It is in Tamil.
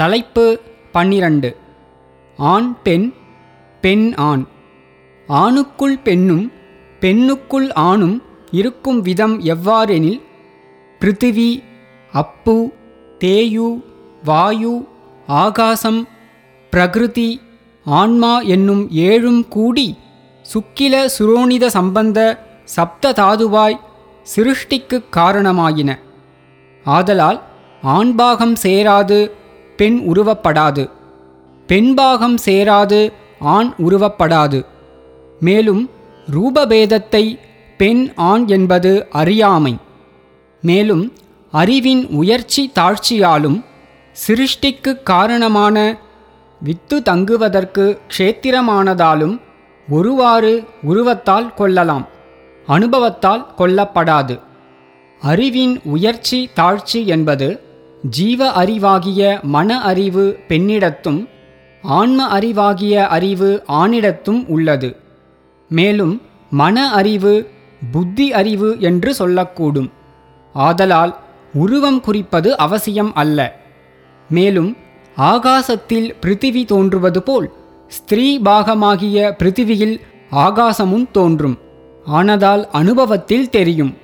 தலைப்பு பன்னிரண்டு. ஆண் பெண் பெண் ஆண். ஆணுக்குள் பெண்ணும் பெண்ணுக்குள் ஆணும் இருக்கும் விதம் எவ்வாறெனில்? பிருத்திவி அப்பு தேயு வாயு ஆகாசம் பிரகிருதி ஆன்மா என்னும் ஏழும் கூடி சுக்கில சுரோனித சம்பந்த சப்த தாதுவாய் சிருஷ்டிக்குக் காரணமாயின. ஆதலால் ஆண்பாகம் சேராது பெண் உருவப்படாது. பெண்பாகம் சேராது ஆண் உருவப்படாது. மேலும் ரூபபேதத்தை பெண் ஆண் என்பது அறியாமை. மேலும் அறிவின் உயர்ச்சி தாழ்ச்சியாலும் சிருஷ்டிக்குக் காரணமான வித்து தங்குவதற்கு க்ஷேத்திரமானதாலும் ஒருவாறு உருவத்தால் கொள்ளலாம் அனுபவத்தால் கொள்ளப்படாது அறிவின் உயர்ச்சி தாழ்ச்சி என்பது ஜீவ அறிவாகிய மன அறிவு பெண்ணிடத்தும் ஆன்ம அறிவாகிய அறிவு ஆணிடத்தும் உள்ளது. மேலும் மன அறிவு புத்தி அறிவு என்று சொல்லக்கூடும். ஆதலால் உருவம் குறிப்பது அவசியம் அல்ல. மேலும் ஆகாசத்தில் பிருத்திவி தோன்றுவது போல் ஸ்திரீ பாகமாகிய பிருத்திவியில் ஆகாசமும் தோன்றும். ஆனதால் அனுபவத்தில் தெரியும்.